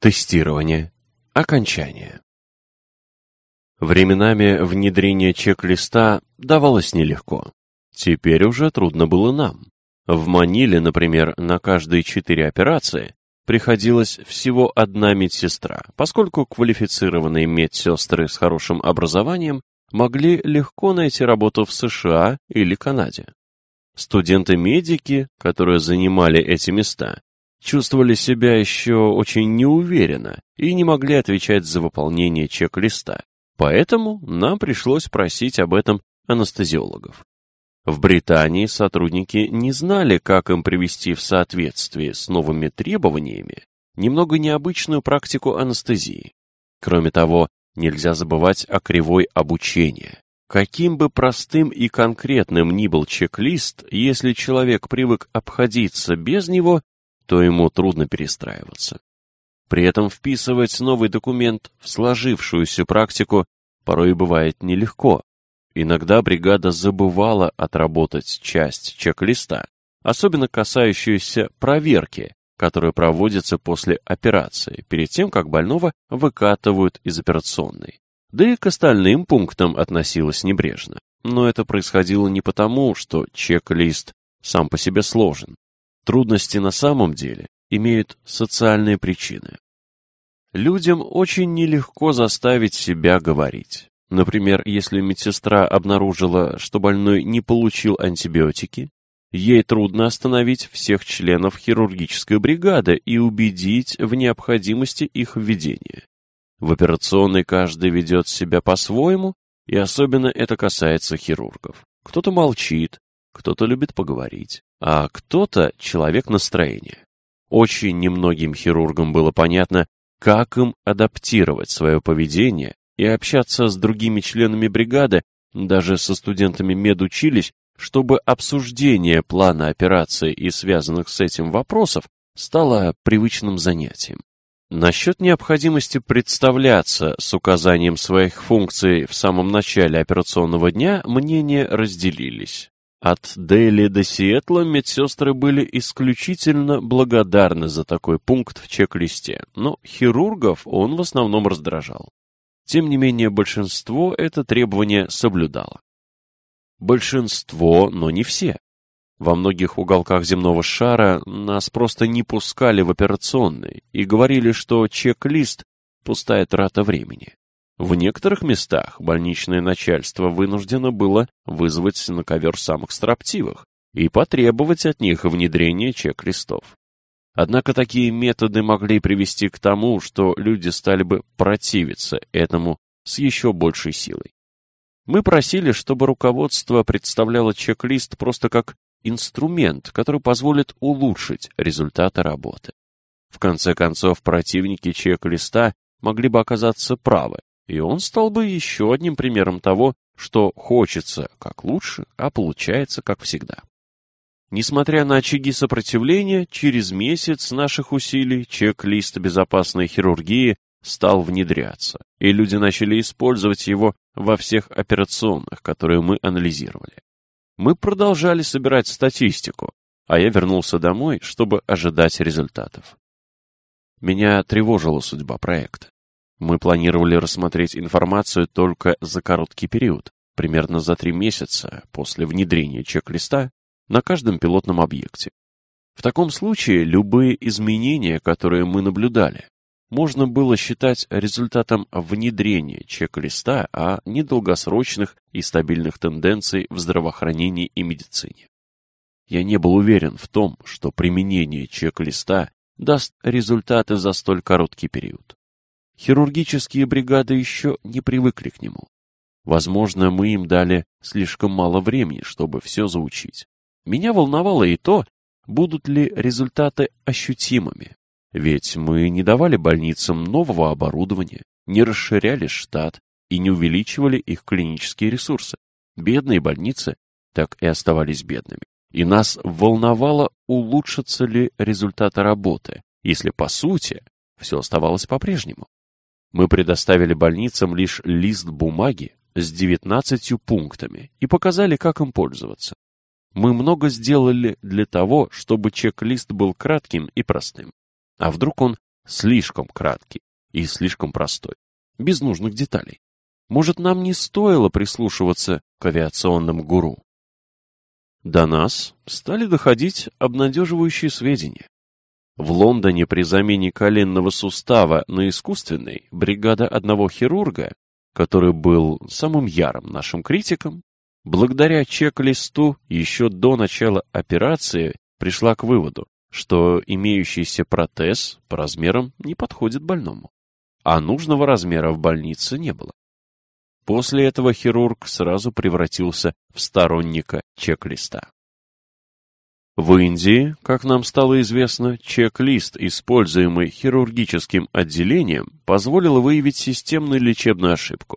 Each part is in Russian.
Тестирование. Окончание. Временами внедрение чек-листа давалось нелегко. Теперь уже трудно было нам. В Маниле, например, на каждые четыре операции приходилась всего одна медсестра, поскольку квалифицированные медсестры с хорошим образованием могли легко найти работу в США или Канаде. Студенты-медики, которые занимали эти места, чувствовали себя еще очень неуверенно и не могли отвечать за выполнение чек-листа, поэтому нам пришлось просить об этом анестезиологов. В Британии сотрудники не знали, как им привести в соответствие с новыми требованиями немного необычную практику анестезии. Кроме того, нельзя забывать о кривой обучения. Каким бы простым и конкретным ни был чек-лист, если человек привык обходиться без него, то ему трудно перестраиваться. При этом вписывать новый документ в сложившуюся практику порой бывает нелегко. Иногда бригада забывала отработать часть чек-листа, особенно касающуюся проверки, которая проводится после операции, перед тем, как больного выкатывают из операционной. Да и к остальным пунктам относилась небрежно. Но это происходило не потому, что чек-лист сам по себе сложен. Трудности на самом деле имеют социальные причины. Людям очень нелегко заставить себя говорить. Например, если медсестра обнаружила, что больной не получил антибиотики, ей трудно остановить всех членов хирургической бригады и убедить в необходимости их введения. В операционной каждый ведет себя по-своему, и особенно это касается хирургов. Кто-то молчит, кто-то любит поговорить, а кто-то человек настроения. Очень немногим хирургам было понятно, как им адаптировать свое поведение и общаться с другими членами бригады, даже со студентами медучилищ, чтобы обсуждение плана операции и связанных с этим вопросов стало привычным занятием. Насчет необходимости представляться с указанием своих функций в самом начале операционного дня мнения разделились. От Дели до Сиэтла медсестры были исключительно благодарны за такой пункт в чек-листе, но хирургов он в основном раздражал. Тем не менее, большинство это требование соблюдало. Большинство, но не все. Во многих уголках земного шара нас просто не пускали в операционный и говорили, что чек-лист – пустая трата времени. В некоторых местах больничное начальство вынуждено было вызвать на ковер самых строптивых и потребовать от них внедрения чек-листов. Однако такие методы могли привести к тому, что люди стали бы противиться этому с еще большей силой. Мы просили, чтобы руководство представляло чек-лист просто как инструмент, который позволит улучшить результаты работы. В конце концов, противники чек-листа могли бы оказаться правы, и он стал бы еще одним примером того, что хочется как лучше, а получается как всегда. Несмотря на очаги сопротивления, через месяц наших усилий чек-лист безопасной хирургии стал внедряться, и люди начали использовать его во всех операционных, которые мы анализировали. Мы продолжали собирать статистику, а я вернулся домой, чтобы ожидать результатов. Меня тревожила судьба проекта. Мы планировали рассмотреть информацию только за короткий период, примерно за три месяца после внедрения чек-листа на каждом пилотном объекте. В таком случае любые изменения, которые мы наблюдали, можно было считать результатом внедрения чек-листа, а не долгосрочных и стабильных тенденций в здравоохранении и медицине. Я не был уверен в том, что применение чек-листа даст результаты за столь короткий период. Хирургические бригады еще не привыкли к нему. Возможно, мы им дали слишком мало времени, чтобы все заучить. Меня волновало и то, будут ли результаты ощутимыми. Ведь мы не давали больницам нового оборудования, не расширяли штат и не увеличивали их клинические ресурсы. Бедные больницы так и оставались бедными. И нас волновало, улучшатся ли результаты работы, если, по сути, все оставалось по-прежнему. Мы предоставили больницам лишь лист бумаги с 19 пунктами и показали, как им пользоваться. Мы много сделали для того, чтобы чек-лист был кратким и простым. А вдруг он слишком краткий и слишком простой, без нужных деталей. Может, нам не стоило прислушиваться к авиационным гуру? До нас стали доходить обнадеживающие сведения. В Лондоне при замене коленного сустава на искусственный бригада одного хирурга, который был самым ярым нашим критиком, благодаря чек-листу еще до начала операции пришла к выводу, что имеющийся протез по размерам не подходит больному, а нужного размера в больнице не было. После этого хирург сразу превратился в сторонника чек-листа. В Индии, как нам стало известно, чек-лист, используемый хирургическим отделением, позволил выявить системную лечебную ошибку.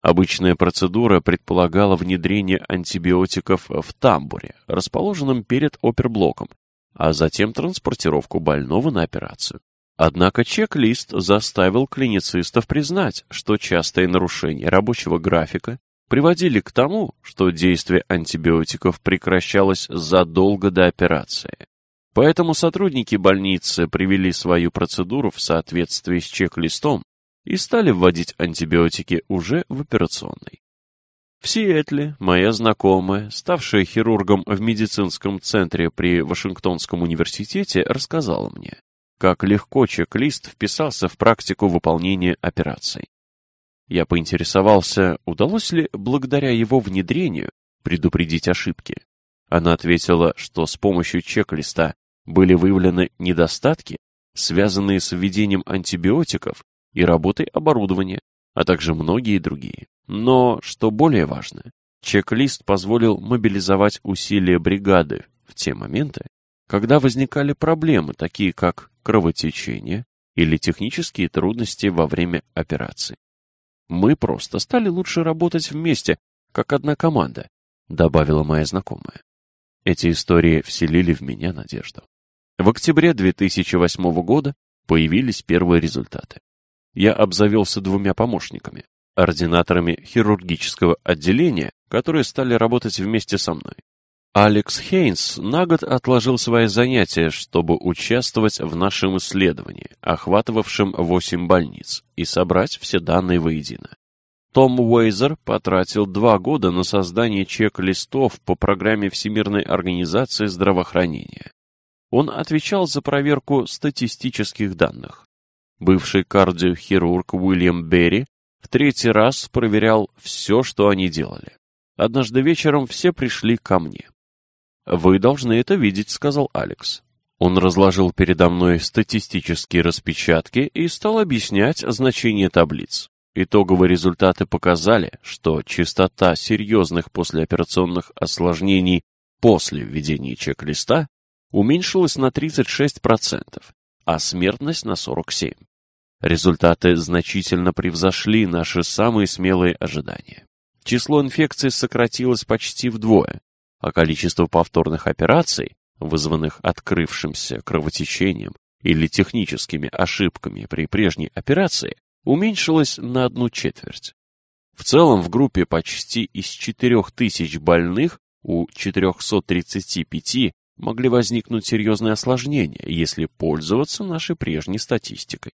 Обычная процедура предполагала внедрение антибиотиков в тамбуре, расположенном перед оперблоком, а затем транспортировку больного на операцию. Однако чек-лист заставил клиницистов признать, что частые нарушения рабочего графика приводили к тому, что действие антибиотиков прекращалось задолго до операции. Поэтому сотрудники больницы привели свою процедуру в соответствии с чек-листом и стали вводить антибиотики уже в операционной. В Сиэтле моя знакомая, ставшая хирургом в медицинском центре при Вашингтонском университете, рассказала мне, как легко чек-лист вписался в практику выполнения операций. Я поинтересовался, удалось ли благодаря его внедрению предупредить ошибки. Она ответила, что с помощью чек-листа были выявлены недостатки, связанные с введением антибиотиков и работой оборудования, а также многие другие. Но, что более важно, чек-лист позволил мобилизовать усилия бригады в те моменты, когда возникали проблемы, такие как кровотечение или технические трудности во время операции. Мы просто стали лучше работать вместе, как одна команда, добавила моя знакомая. Эти истории вселили в меня надежду. В октябре 2008 года появились первые результаты. Я обзавелся двумя помощниками, ординаторами хирургического отделения, которые стали работать вместе со мной. Алекс Хейнс на год отложил свои занятия, чтобы участвовать в нашем исследовании, охватывавшем 8 больниц, и собрать все данные воедино. Том Уэйзер потратил два года на создание чек-листов по программе Всемирной организации здравоохранения. Он отвечал за проверку статистических данных. Бывший кардиохирург Уильям Берри в третий раз проверял все, что они делали. Однажды вечером все пришли ко мне. «Вы должны это видеть», — сказал Алекс. Он разложил передо мной статистические распечатки и стал объяснять значение таблиц. Итоговые результаты показали, что частота серьезных послеоперационных осложнений после введения чек-листа уменьшилась на 36%, а смертность на 47%. Результаты значительно превзошли наши самые смелые ожидания. Число инфекций сократилось почти вдвое, а количество повторных операций, вызванных открывшимся кровотечением или техническими ошибками при прежней операции, уменьшилось на одну четверть. В целом в группе почти из 4000 больных у 435 могли возникнуть серьезные осложнения, если пользоваться нашей прежней статистикой.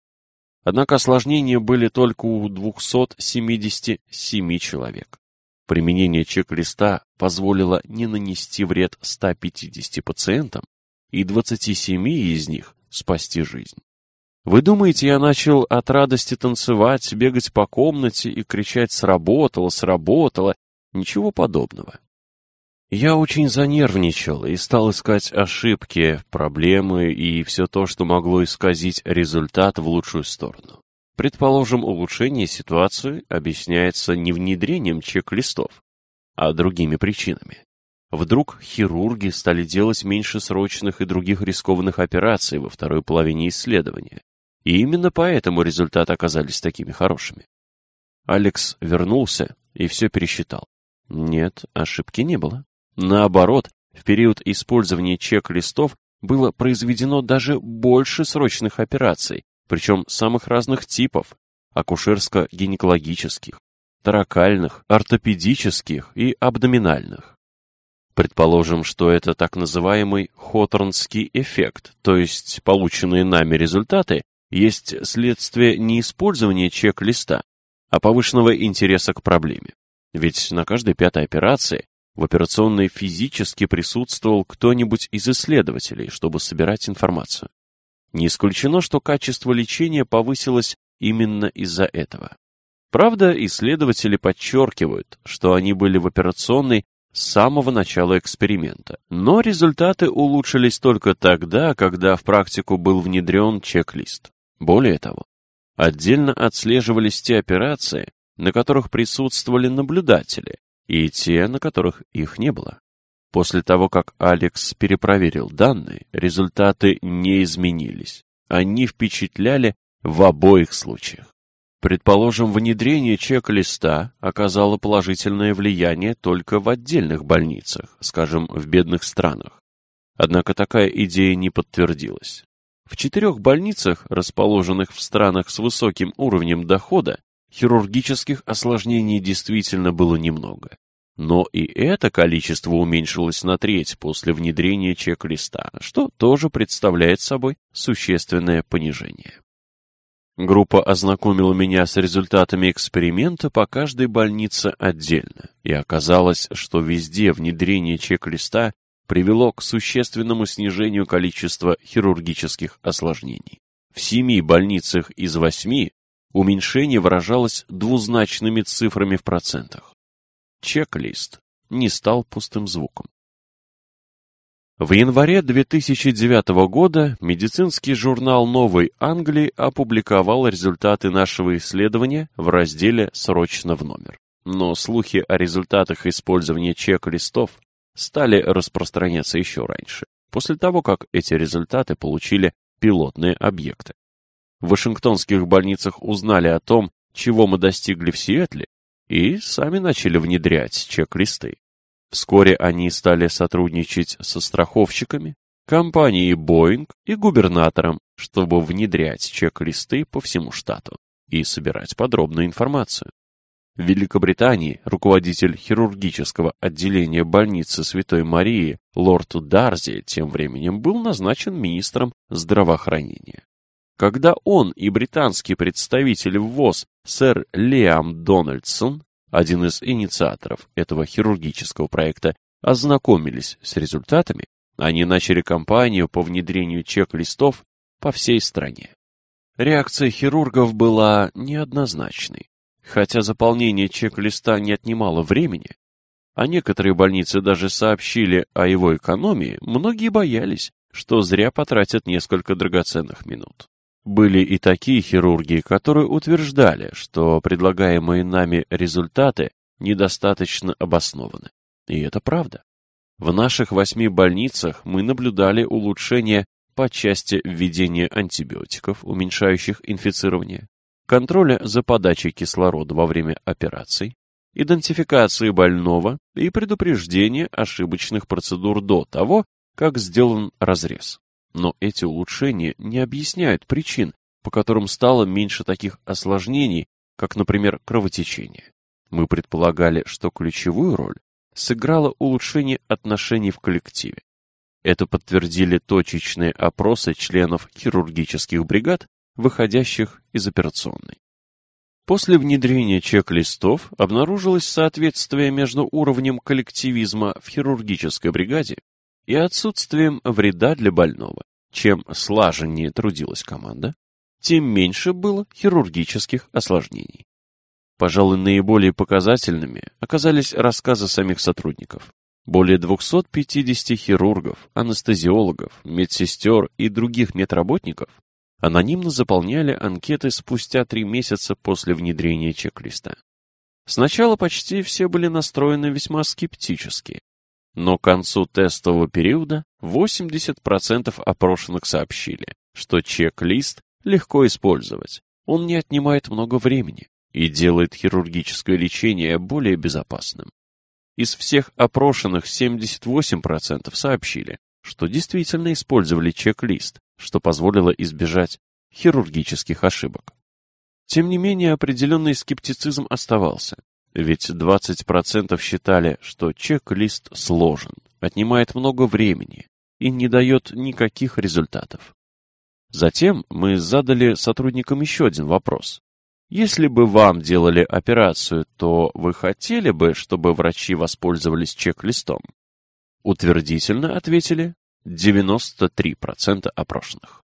Однако осложнения были только у 277 человек. Применение чек-листа позволило не нанести вред 150 пациентам и 27 из них спасти жизнь. Вы думаете, я начал от радости танцевать, бегать по комнате и кричать «сработало, сработало»? Ничего подобного. Я очень занервничал и стал искать ошибки, проблемы и все то, что могло исказить результат в лучшую сторону. Предположим, улучшение ситуации объясняется не внедрением чек-листов, а другими причинами. Вдруг хирурги стали делать меньше срочных и других рискованных операций во второй половине исследования. И именно поэтому результаты оказались такими хорошими. Алекс вернулся и все пересчитал. Нет, ошибки не было. Наоборот, в период использования чек-листов было произведено даже больше срочных операций, причем самых разных типов, акушерско-гинекологических, таракальных, ортопедических и абдоминальных. Предположим, что это так называемый Хоторнский эффект, то есть полученные нами результаты есть следствие не использования чек-листа, а повышенного интереса к проблеме. Ведь на каждой пятой операции в операционной физически присутствовал кто-нибудь из исследователей, чтобы собирать информацию. Не исключено, что качество лечения повысилось именно из-за этого. Правда, исследователи подчеркивают, что они были в операционной с самого начала эксперимента, но результаты улучшились только тогда, когда в практику был внедрен чек-лист. Более того, отдельно отслеживались те операции, на которых присутствовали наблюдатели, и те, на которых их не было. После того, как Алекс перепроверил данные, результаты не изменились. Они впечатляли в обоих случаях. Предположим, внедрение чек-листа оказало положительное влияние только в отдельных больницах, скажем, в бедных странах. Однако такая идея не подтвердилась. В четырех больницах, расположенных в странах с высоким уровнем дохода, хирургических осложнений действительно было немного. Но и это количество уменьшилось на треть после внедрения чек-листа, что тоже представляет собой существенное понижение. Группа ознакомила меня с результатами эксперимента по каждой больнице отдельно, и оказалось, что везде внедрение чек-листа привело к существенному снижению количества хирургических осложнений. В семи больницах из восьми уменьшение выражалось двузначными цифрами в процентах. Чек-лист не стал пустым звуком. В январе 2009 года медицинский журнал «Новой Англии» опубликовал результаты нашего исследования в разделе «Срочно в номер». Но слухи о результатах использования чек-листов стали распространяться еще раньше, после того, как эти результаты получили пилотные объекты. В вашингтонских больницах узнали о том, чего мы достигли в Сиэтле, и сами начали внедрять чек-листы. Вскоре они стали сотрудничать со страховщиками, компанией Boeing и губернатором, чтобы внедрять чек-листы по всему штату и собирать подробную информацию. В Великобритании руководитель хирургического отделения больницы Святой Марии лорд Дарзи тем временем был назначен министром здравоохранения. Когда он и британский представитель в ВОЗ сэр Лиам Дональдсон один из инициаторов этого хирургического проекта, ознакомились с результатами, они начали кампанию по внедрению чек-листов по всей стране. Реакция хирургов была неоднозначной. Хотя заполнение чек-листа не отнимало времени, а некоторые больницы даже сообщили о его экономии, многие боялись, что зря потратят несколько драгоценных минут. Были и такие хирурги, которые утверждали, что предлагаемые нами результаты недостаточно обоснованы. И это правда. В наших восьми больницах мы наблюдали улучшение по части введения антибиотиков, уменьшающих инфицирование, контроля за подачей кислорода во время операций, идентификации больного и предупреждения ошибочных процедур до того, как сделан разрез. Но эти улучшения не объясняют причин, по которым стало меньше таких осложнений, как, например, кровотечение. Мы предполагали, что ключевую роль сыграло улучшение отношений в коллективе. Это подтвердили точечные опросы членов хирургических бригад, выходящих из операционной. После внедрения чек-листов обнаружилось соответствие между уровнем коллективизма в хирургической бригаде и отсутствием вреда для больного. Чем слаженнее трудилась команда, тем меньше было хирургических осложнений. Пожалуй, наиболее показательными оказались рассказы самих сотрудников. Более 250 хирургов, анестезиологов, медсестер и других медработников анонимно заполняли анкеты спустя три месяца после внедрения чек-листа. Сначала почти все были настроены весьма скептически, но к концу тестового периода 80% опрошенных сообщили, что чек-лист легко использовать, он не отнимает много времени и делает хирургическое лечение более безопасным. Из всех опрошенных 78% сообщили, что действительно использовали чек-лист, что позволило избежать хирургических ошибок. Тем не менее, определенный скептицизм оставался, ведь 20% считали, что чек-лист сложен, отнимает много времени и не дает никаких результатов. Затем мы задали сотрудникам еще один вопрос. Если бы вам делали операцию, то вы хотели бы, чтобы врачи воспользовались чек-листом? Утвердительно ответили 93% опрошенных.